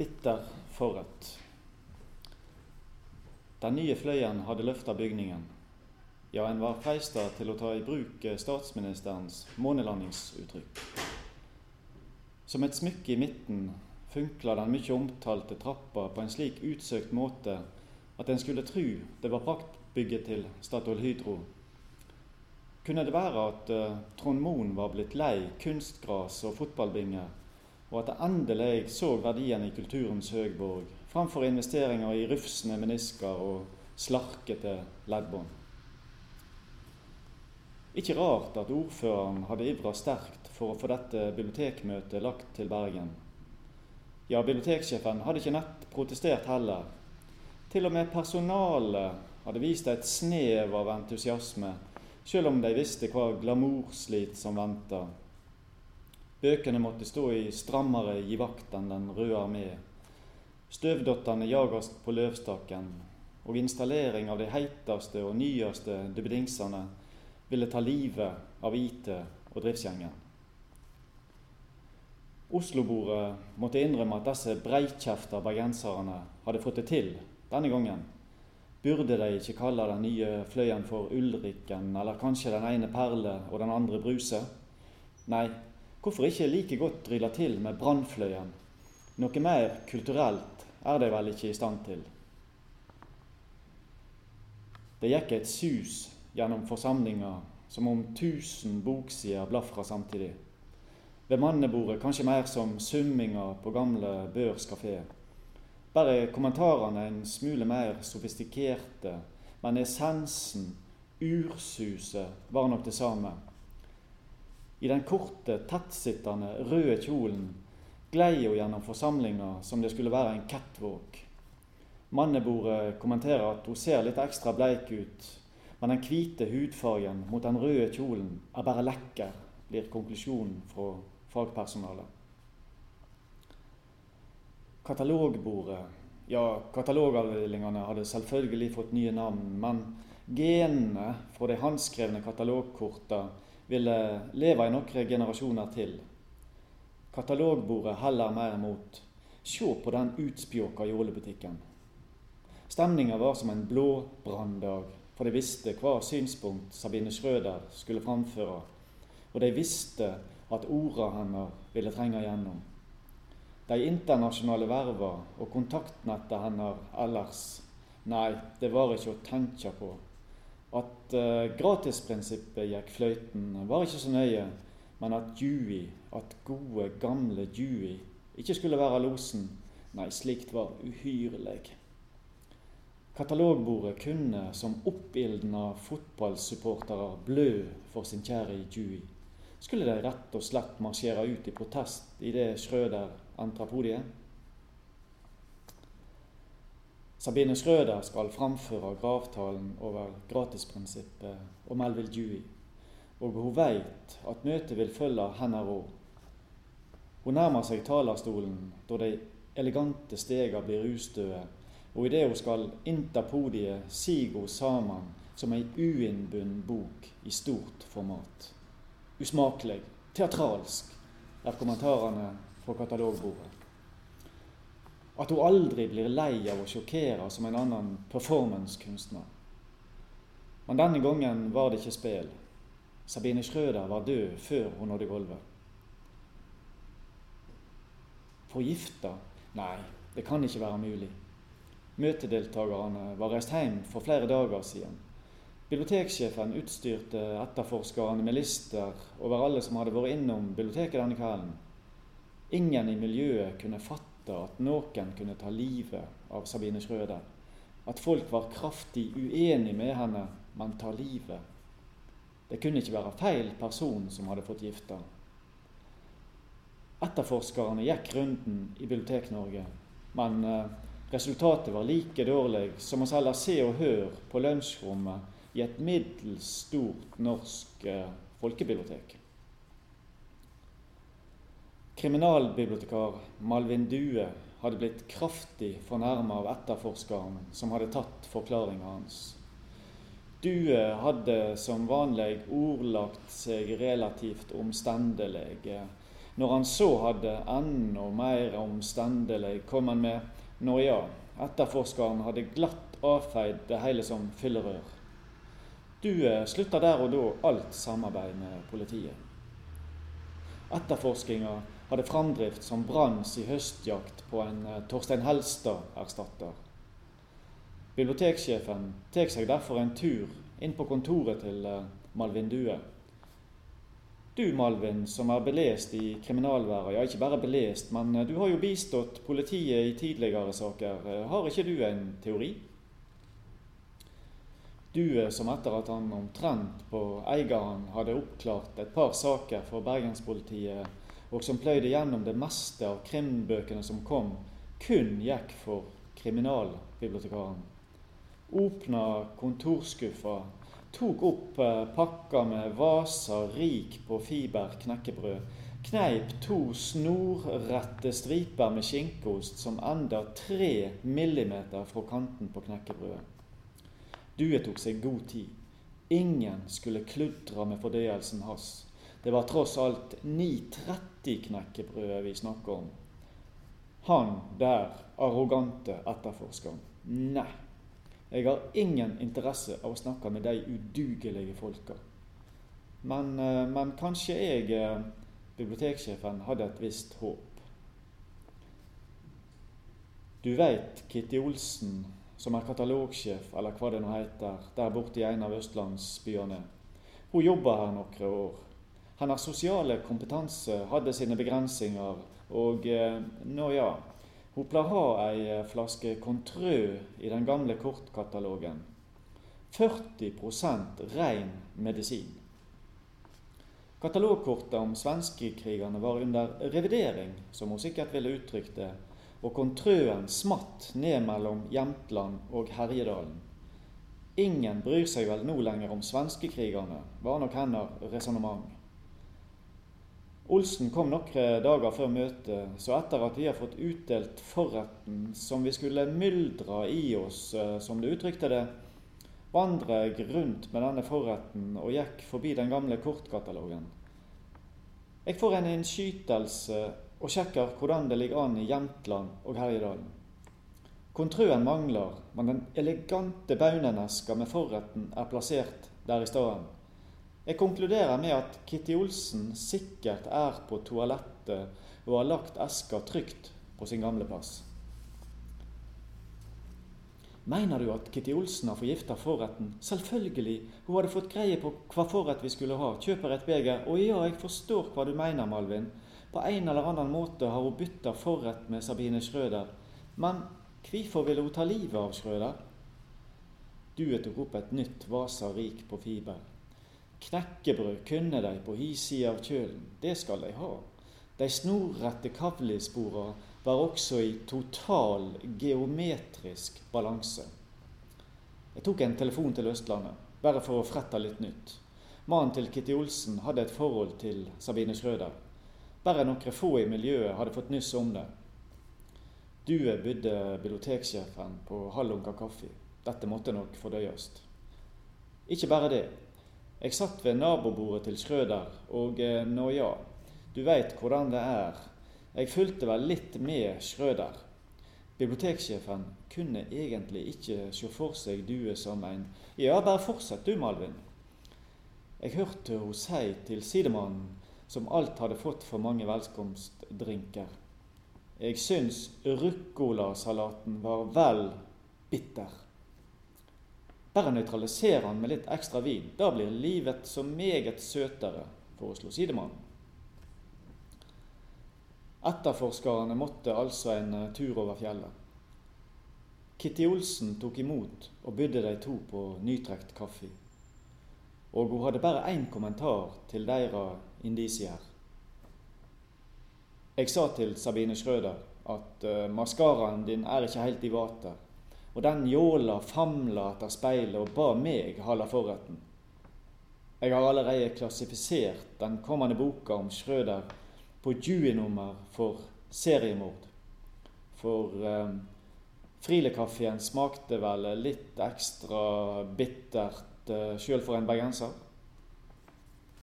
bitter forrett. Den nye fløyen hadde løfta bygningen. Ja, en var freista til å ta i bruk statsministerens månelandingsuttrykk. Som et smykke i midten funkla den mye omtalte trappa på en slik utsøkt måte at en skulle tru det var praktbygget til Statoil Hydro. Kunne det være at uh, Trond Moen var blitt lei kunstgras og fotballbinger, og at det endelig så verdien i kulturens høgborg framfor investeringer i rufsende menisker og slarkete leddbånd. Ikke rart at ordføreren hadde ivra sterkt for å få dette bibliotekmøtet lagt til Bergen. Ja, biblioteksjefen hadde ikke nett protestert heller. Til og med personalet hadde vist et snev av entusiasme, selv om de visste hva glamourslit som venta. Bøkene måtte stå i strammere givakt enn Den røde armé. Støvdottene jages på løvstakken, og installering av de heiteste og nyeste dubbedingsene ville ta livet av IT og driftsgjengen. Oslo-bordet måtte innrømme at disse breikjefta bergenserne hadde fått det til denne gangen. Burde de ikke kalle den nye fløyen for Ulrikken, eller kanskje den ene Perle og den andre Bruse? Nei, hvorfor ikke like godt drille til med Brannfløyen? Noe mer kulturelt er de vel ikke i stand til. Det gikk et sus gjennom forsamlinga som om tusen boksider blafra samtidig. Ved mannebordet kanskje mer som summinga på gamle Børs kafé. Bare kommentarene en smule mer sofistikerte, men essensen, ursuset, var nok det samme. I den korte, tettsittende, røde kjolen glei hun gjennom forsamlinga som det skulle være en catwalk. Mannebordet kommenterer at hun ser litt ekstra bleik ut, men den hvite hudfargen mot den røde kjolen er bare lekker, blir konklusjonen fra fagpersonalet. Katalogbordet Ja, katalogavdelingene hadde selvfølgelig fått nye navn, men genene fra de håndskrevne katalogkorta ville leve i noen generasjoner til. Katalogbordet heller mer mot Se på den utspjåka jålebutikken. Stemninga var som en blå branndag, for de visste hva synspunkt Sabine Schrøder skulle framføre, og de visste at orda hennes ville trenge gjennom. De internasjonale verva og kontaktnettet hennes ellers Nei, det var ikke å tenke på. At uh, gratisprinsippet gikk fløyten, var ikke så nøye men at Dewey, at gode, gamle Dewey, ikke skulle være losen, nei, slikt var uhyrlig. Katalogbordet kunne som oppildna fotballsupportere blø for sin kjære Dewey. Skulle de rett og slett marsjere ut i protest idet Schrøder entra podiet? Sabine Schrøder skal framføre gravtalen over gratisprinsippet og Melville Dewey og hun veit at møtet vil følge henne òg. Hun nærmer seg talerstolen da de elegante stega blir ustøe, og idet hun skal innta podiet, siger hun sammen som ei uinnbunden bok i stort format. Usmakelig, teatralsk, er kommentarene fra katalogbordet. At hun aldri blir lei av å sjokkere som en annen performancekunstner. Men denne gangen var det ikke spill. Sabine Schrøder var død før hun nådde gulvet. Forgifta? Nei, det kan ikke være mulig. Møtedeltakerne var reist hjem for flere dager siden. Biblioteksjefen utstyrte etterforskerne med lister over alle som hadde vært innom biblioteket denne kvelden. Ingen i miljøet kunne fatte at noen kunne ta livet av Sabine Schrøder. At folk var kraftig uenig med henne, men ta livet det kunne ikke være feil person som hadde fått gifta. Etterforskerne gikk runden i Bibliotek-Norge, men eh, resultatet var like dårlig som å selge Se og Hør på lunsjrommet i et middels stort norsk eh, folkebibliotek. Kriminalbibliotekar Malvin Due hadde blitt kraftig fornærma av etterforskeren som hadde tatt forklaringa hans. Due hadde som vanlig ordlagt seg relativt omstendelig, når han så hadde enda mer omstendelig kom han med når ja, etterforskeren hadde glatt avfeid det hele som fyllerør. Due slutta der og da alt samarbeid med politiet. Etterforskinga hadde framdrift som Branns i høstjakt på en eh, Torstein Helstad-erstatter. Biblioteksjefen tar seg derfor en tur inn på kontoret til eh, Malvin Due. Du, Malvin, som er belest i kriminalværet, ja, ikke bare belest, men eh, du har jo bistått politiet i tidligere saker. Har ikke du en teori? Due som etter at han omtrent på eieren hadde oppklart et par saker for bergenspolitiet, og som pløyde gjennom det meste av krimbøkene som kom, kun gikk for kriminalbibliotekaren. Åpna kontorskuffa, tok opp eh, pakka med Vasa rik på fiber knekkebrød, kneip to snorrette striper med skinkeost som enda tre millimeter fra kanten på knekkebrødet. Due tok seg god tid. Ingen skulle kludre med fordøyelsen hans. Det var tross alt 9.30 knekkebrødet vi snakker om. Han der arrogante etterforskeren. Nei, jeg har ingen interesse av å snakke med de udugelige folka. Men, eh, men kanskje jeg, eh, biblioteksjefen, hadde et visst håp. Du veit Kitty Olsen, som er katalogsjef, eller hva det nå heter, der borte i en av østlandsbyene. Hun jobber her noen år. Hennes sosiale kompetanse hadde sine begrensninger, og eh, nå ja Hun pleier ha ei eh, flaske Contrø i den gamle kortkatalogen. 40% ren medisin. Katalogkortet om svenskekrigerne var under revidering, som hun sikkert ville uttrykt det, og Contrøen smatt ned mellom Jämtland og Herjedalen. Ingen bryr seg vel nå lenger om svenskekrigerne, var nok hennes resonnement. Olsen kom noen dager før møtet, så etter at vi har fått utdelt forretten som vi skulle myldre i oss, eh, som du uttrykte det, vandra jeg rundt med denne forretten og gikk forbi den gamle kortkatalogen. Jeg får en innskytelse og sjekker hvordan det ligger an i Jämtland og Herjedalen. Kontruen mangler, men den elegante bauneneska med forretten er plassert der i stedet. Jeg konkluderer med at Kitty Olsen sikkert er på toalettet og har lagt eska trygt på sin gamle plass. Mener du at Kitty Olsen har forgifta forretten? Selvfølgelig, hun hadde fått greie på hva forrett vi skulle ha. Kjøper et beger. Og ja, jeg forstår hva du mener, Malvin. På en eller annen måte har hun bytta forrett med Sabine Schrøder. Men hvorfor ville hun ta livet av Schrøder? Duet tok opp et nytt Vasa rik på fiber. Knekkebrød kunne de på hi side av kjølen. Det skal de ha. De snorrette kavlispora var også i total geometrisk balanse. Jeg tok en telefon til Østlandet, bare for å frette litt nytt. Mannen til Kitty Olsen hadde et forhold til Sabine Schrøder. Bare noen få i miljøet hadde fått nyss om det. Due bydde biblioteksjefen på halv kaffe. Dette måtte nok fordøyes. Ikke bare det. Jeg satt ved nabobordet til Schrøder, og eh, nå ja, du veit hvordan det er. Jeg fulgte vel litt med Schrøder. Biblioteksjefen kunne egentlig ikke se for seg Due som en Ja, bare fortsett du, Malvin. Jeg hørte hun si til sidemannen, som alt hadde fått for mange velkomstdrinker. Jeg syns ruccolasalaten var vel bitter. Bare nøytralisere han med litt ekstra vin. Da blir livet så meget søtere, foreslo sidemannen. Etterforskerne måtte altså en eh, tur over fjellet. Kitty Olsen tok imot og bydde de to på nytrekt kaffe. Og hun hadde bare én kommentar til deres indisier. Jeg sa til Sabine Schrøder at uh, maskaraen din er ikke helt i vater. Og den jåla famla etter speilet og ba meg holde forretten. Jeg har allerede klassifisert den kommende boka om Schrøder på Dewey-nummer for seriemord. For eh, Friele-kaffen smakte vel litt ekstra bittert eh, sjøl for en bergenser.